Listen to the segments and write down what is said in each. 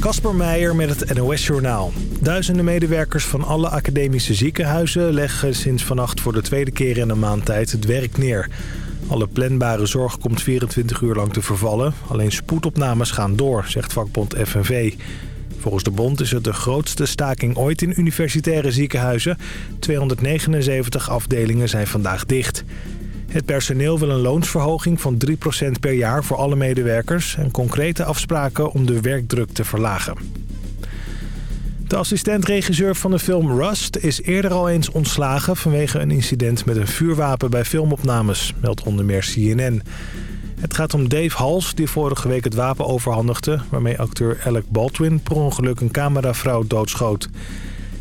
Kasper Meijer met het NOS-journaal. Duizenden medewerkers van alle academische ziekenhuizen... leggen sinds vannacht voor de tweede keer in een maand tijd het werk neer. Alle planbare zorg komt 24 uur lang te vervallen. Alleen spoedopnames gaan door, zegt vakbond FNV. Volgens de bond is het de grootste staking ooit in universitaire ziekenhuizen. 279 afdelingen zijn vandaag dicht. Het personeel wil een loonsverhoging van 3% per jaar voor alle medewerkers... en concrete afspraken om de werkdruk te verlagen. De assistent-regisseur van de film Rust is eerder al eens ontslagen... vanwege een incident met een vuurwapen bij filmopnames, meldt onder meer CNN. Het gaat om Dave Hals, die vorige week het wapen overhandigde... waarmee acteur Alec Baldwin per ongeluk een cameravrouw doodschoot.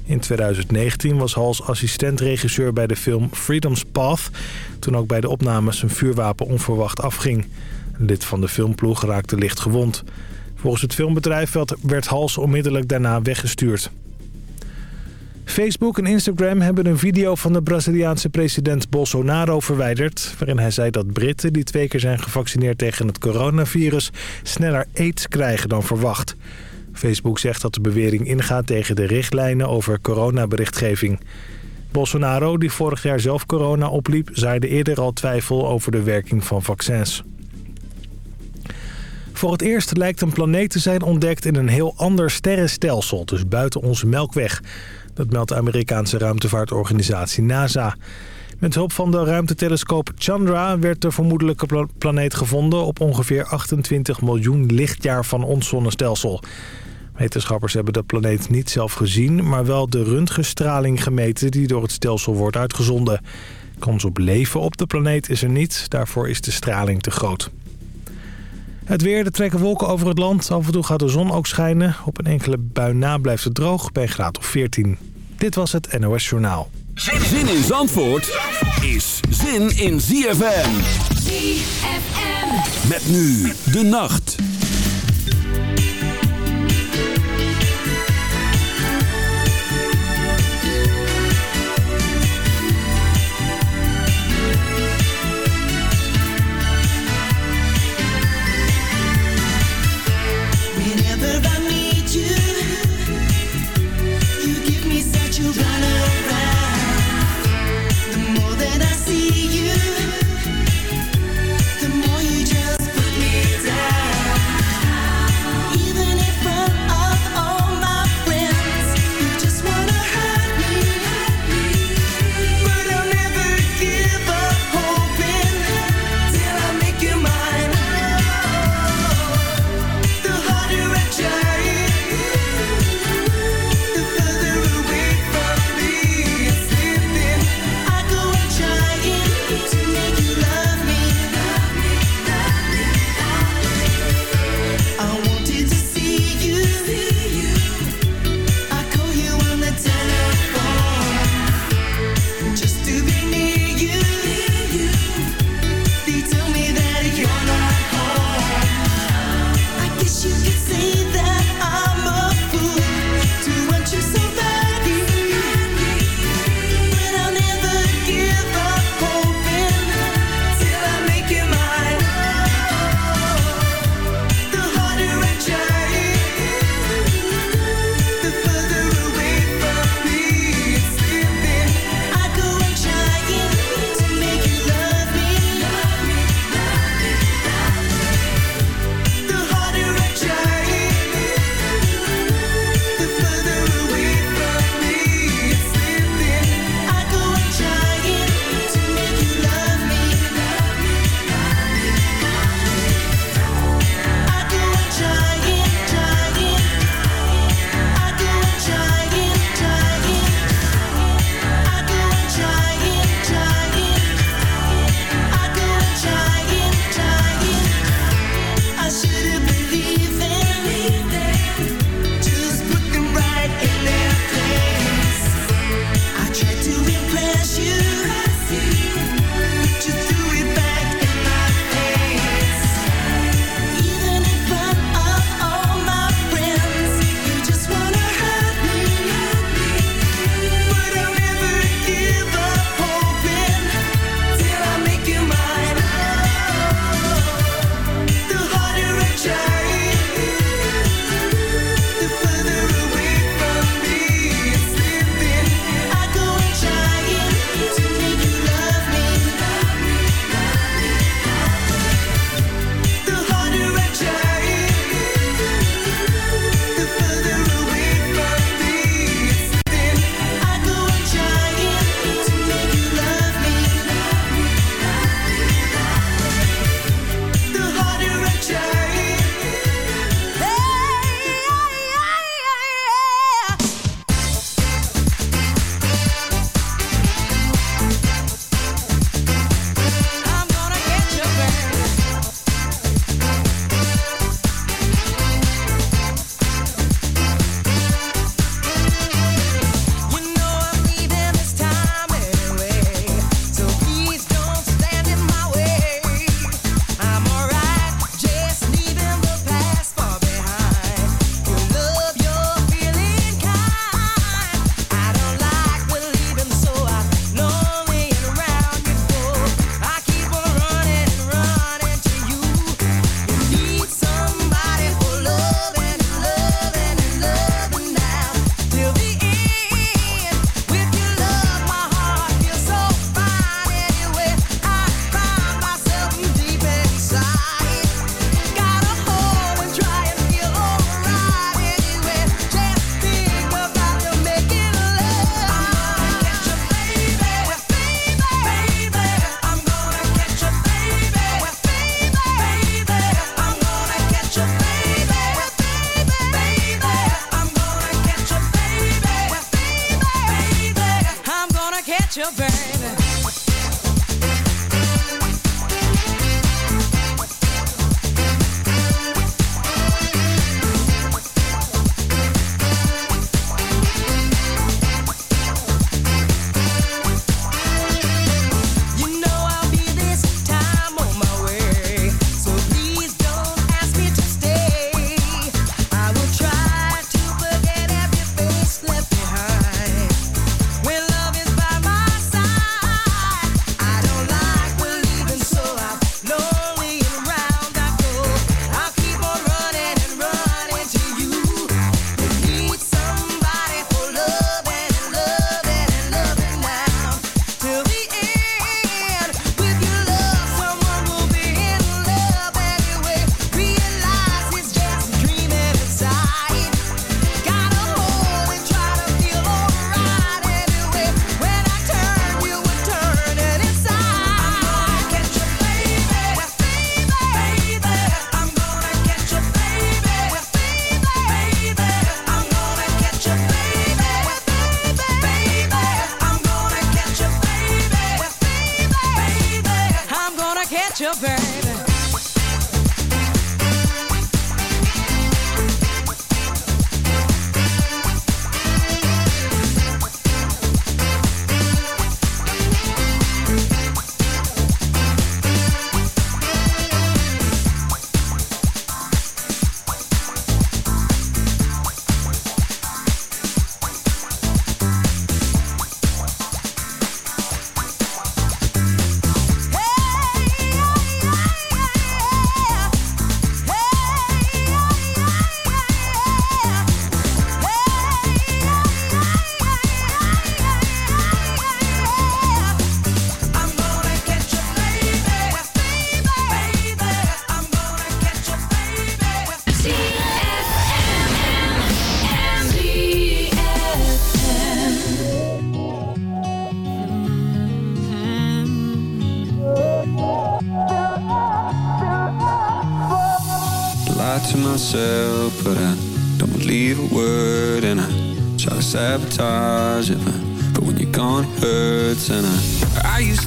In 2019 was Hals assistent-regisseur bij de film Freedom's Path... toen ook bij de opnames een vuurwapen onverwacht afging. Een lid van de filmploeg raakte licht gewond. Volgens het filmbedrijf werd Hals onmiddellijk daarna weggestuurd. Facebook en Instagram hebben een video van de Braziliaanse president Bolsonaro verwijderd... waarin hij zei dat Britten die twee keer zijn gevaccineerd tegen het coronavirus... sneller aids krijgen dan verwacht. Facebook zegt dat de bewering ingaat tegen de richtlijnen over coronaberichtgeving. Bolsonaro, die vorig jaar zelf corona opliep, zaaide eerder al twijfel over de werking van vaccins. Voor het eerst lijkt een planeet te zijn ontdekt in een heel ander sterrenstelsel, dus buiten onze Melkweg. Dat meldt de Amerikaanse ruimtevaartorganisatie NASA. Met hulp van de ruimtetelescoop Chandra werd de vermoedelijke planeet gevonden op ongeveer 28 miljoen lichtjaar van ons zonnestelsel. Wetenschappers hebben de planeet niet zelf gezien, maar wel de röntgenstraling gemeten die door het stelsel wordt uitgezonden. Kans op leven op de planeet is er niet, daarvoor is de straling te groot. Het weer, er trekken wolken over het land. Af en toe gaat de zon ook schijnen. Op een enkele bui na blijft het droog bij een graad of 14. Dit was het NOS Journaal. Zin in Zandvoort is zin in ZFM. ZFM. Met nu de nacht.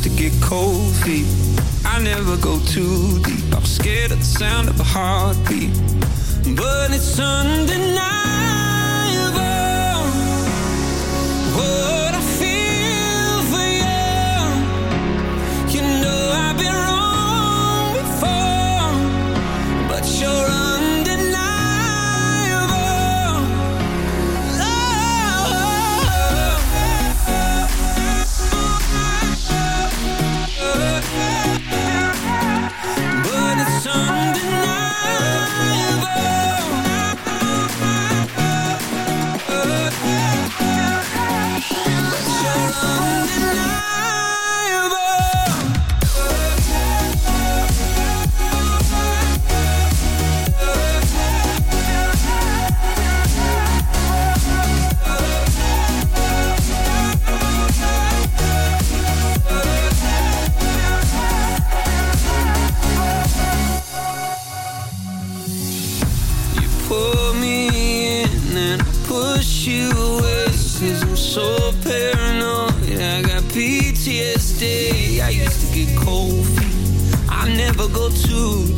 to get cold feet. I never go too deep. I'm scared of the sound of a heartbeat. But it's Sunday night. trophy. I never go to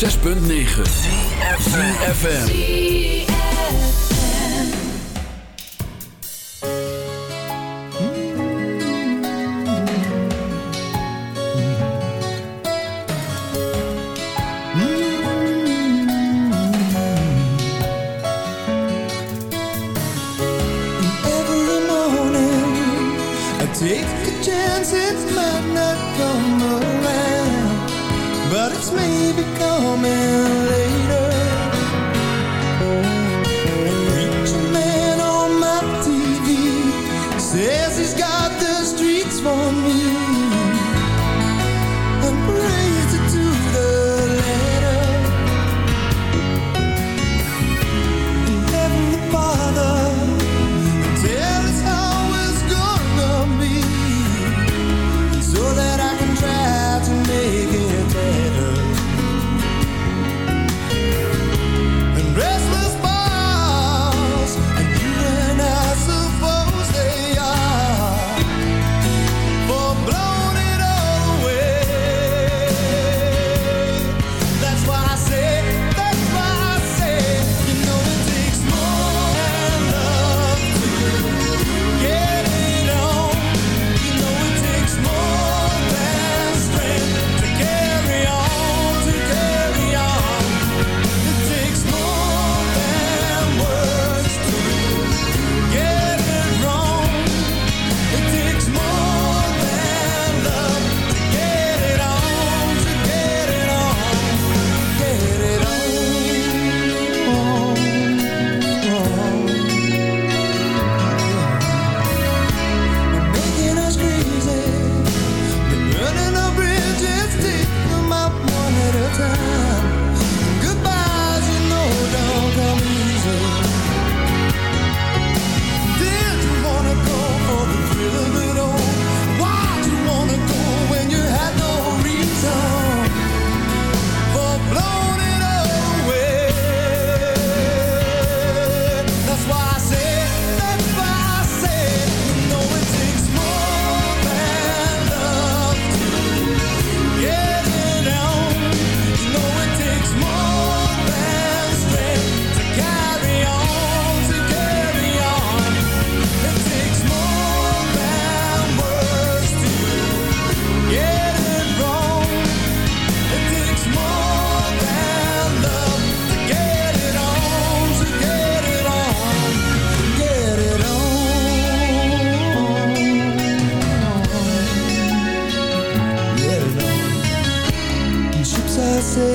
106.9 FM.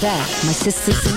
back. My sisters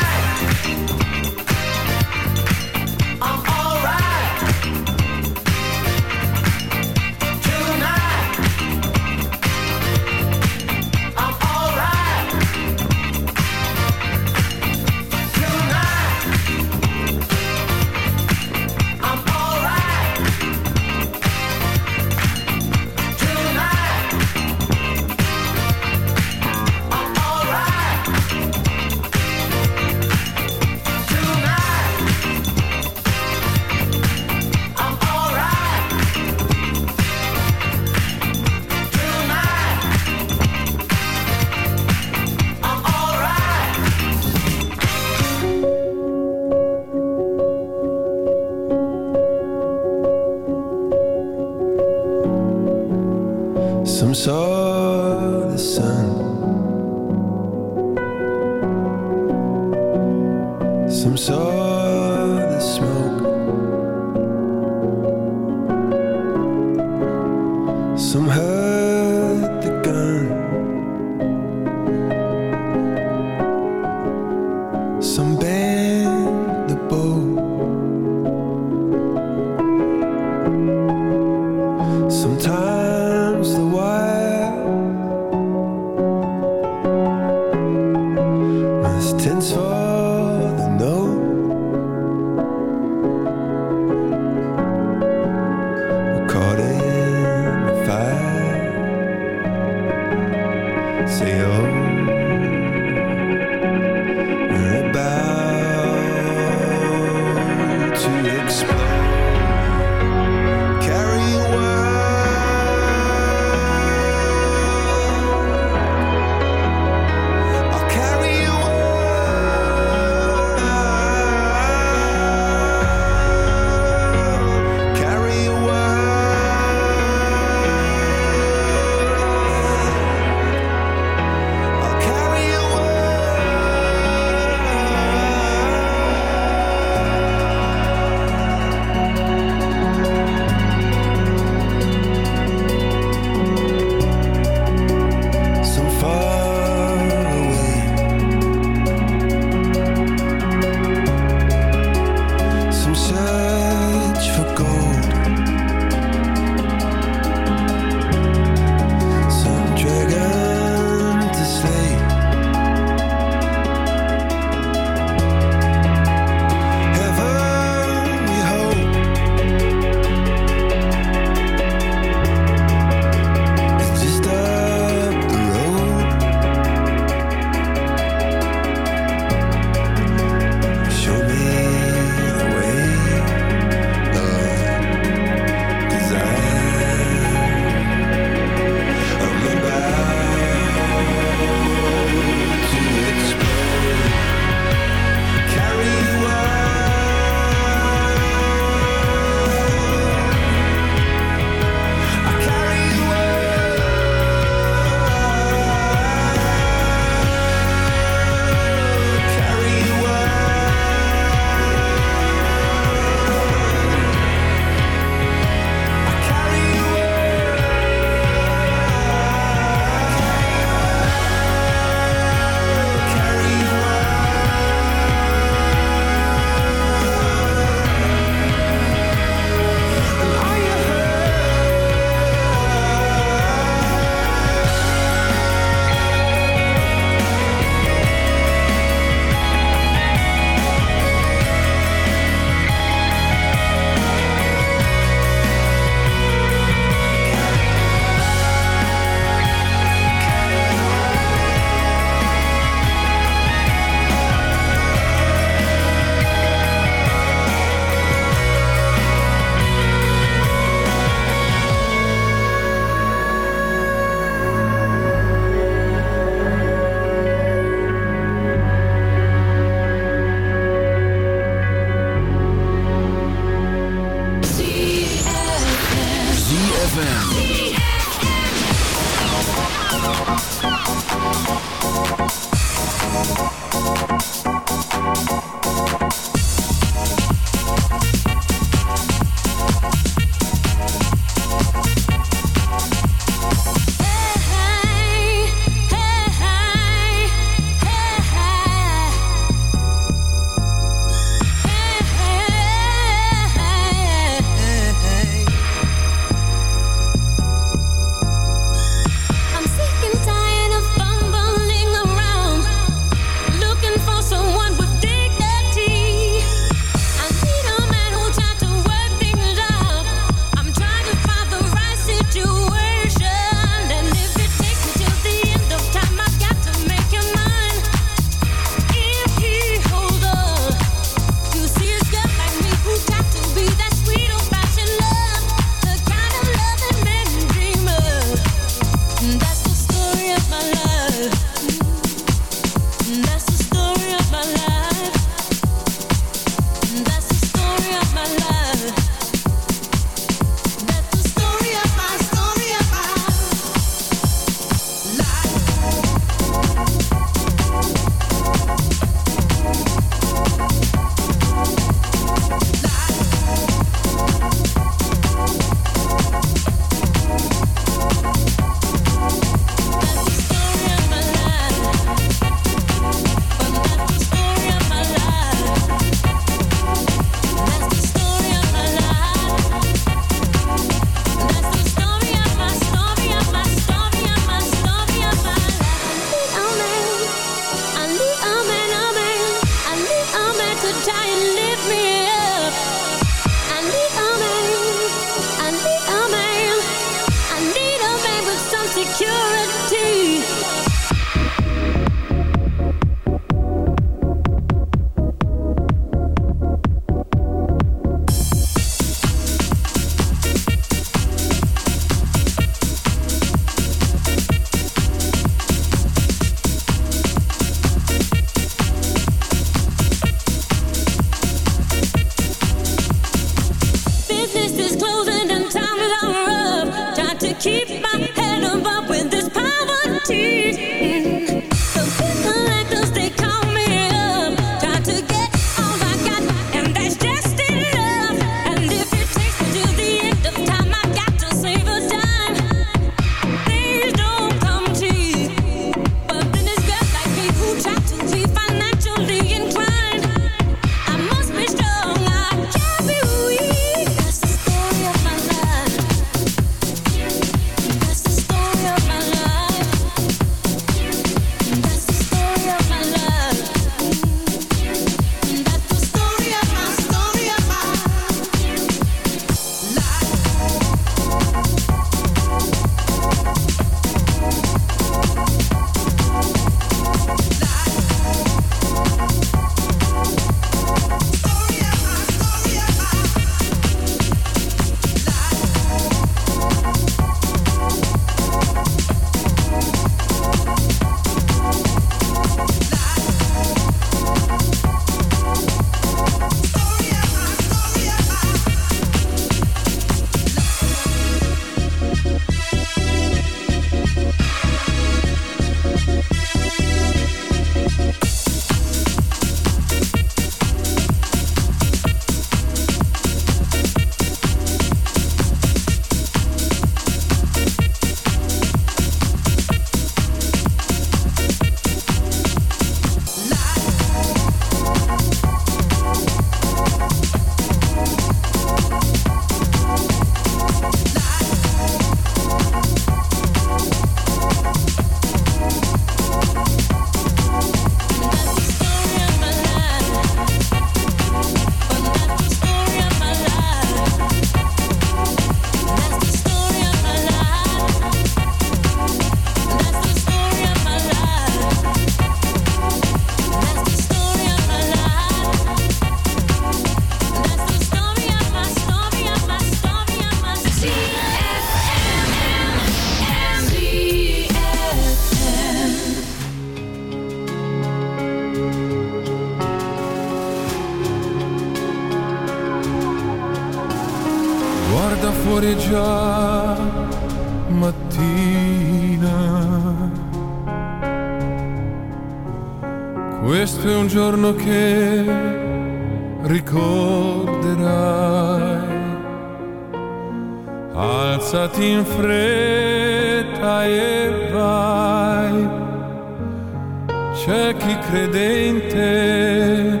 c'è chi credente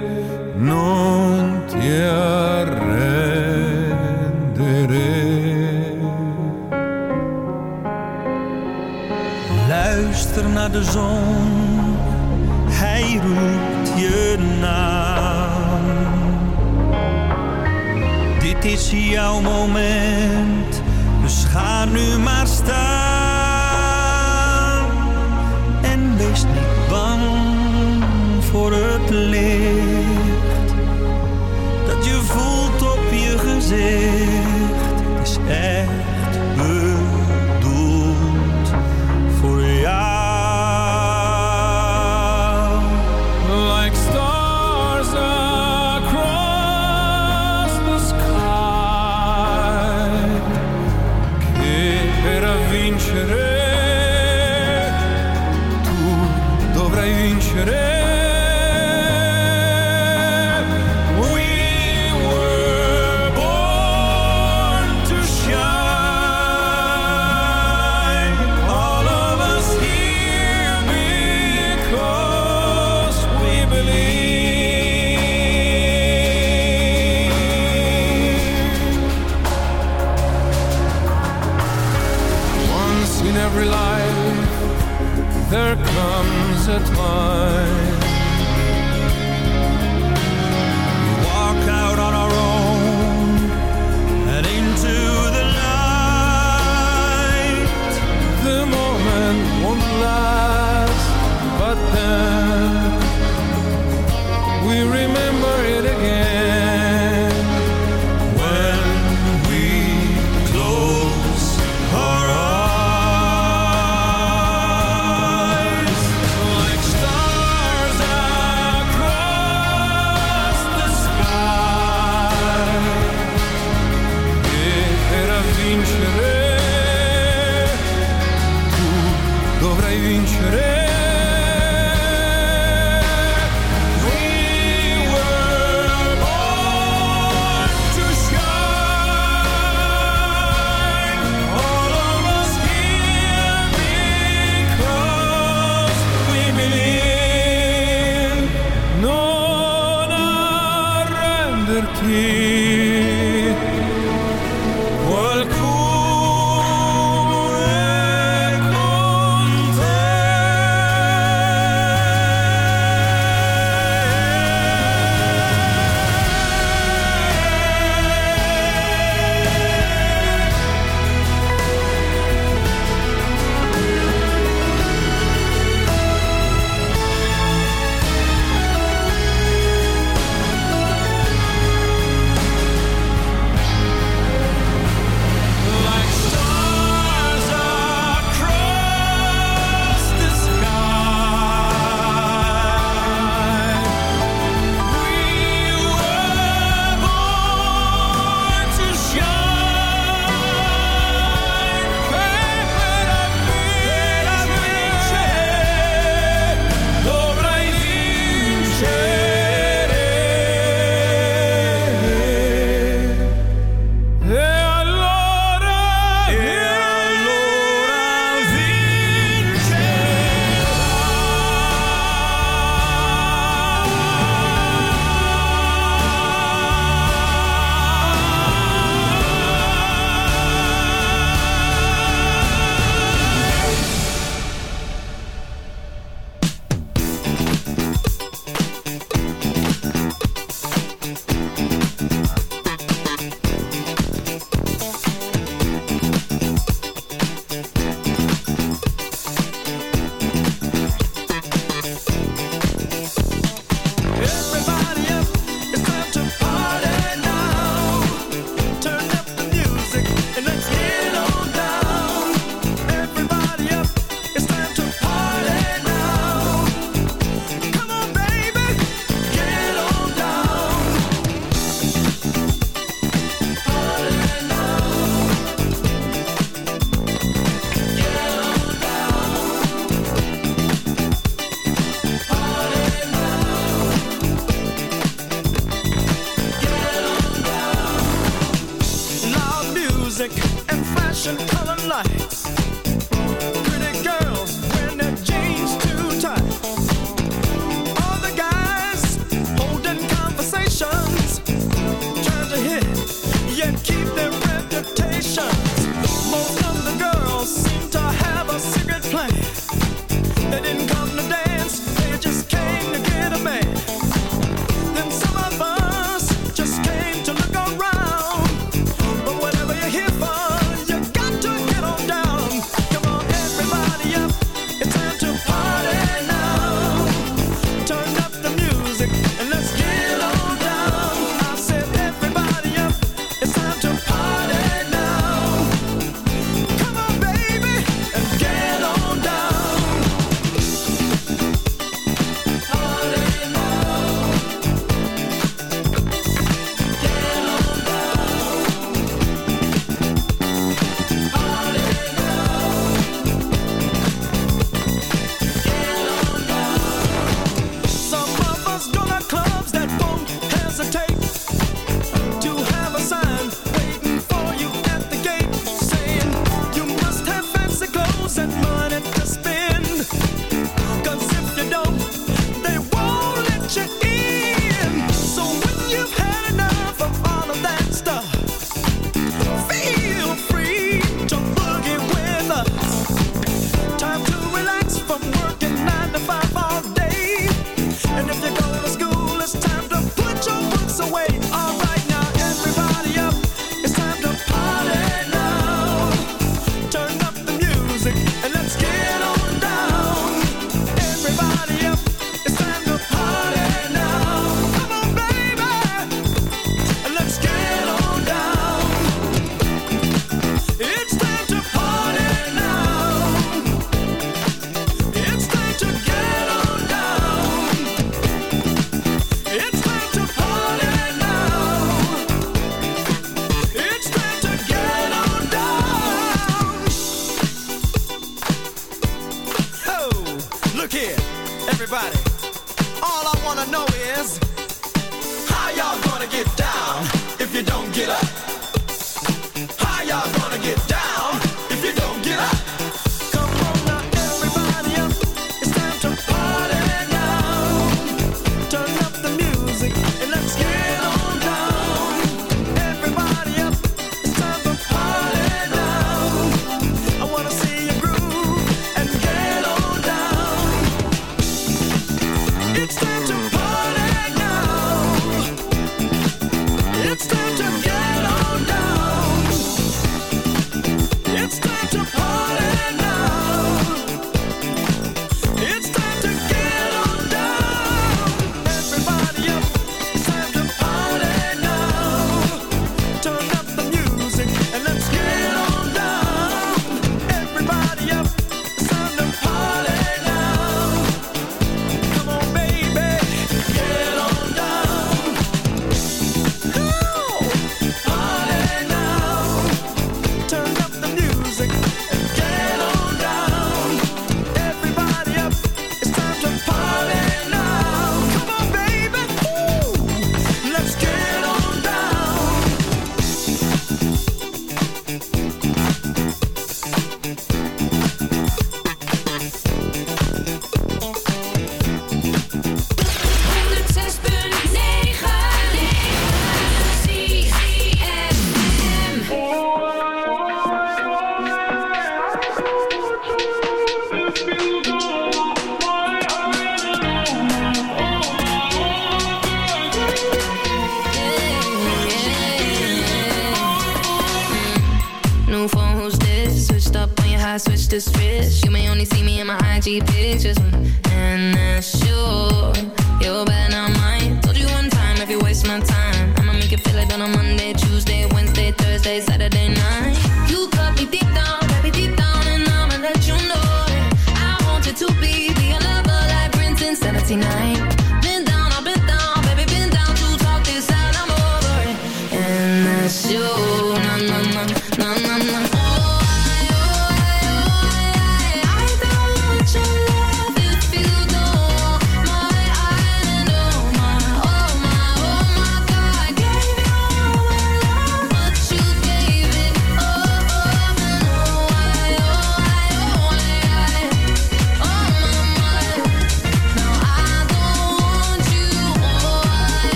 non ti. Luister naar de zon, hij roept je naam. Dit is jouw moment, dus ga nu maar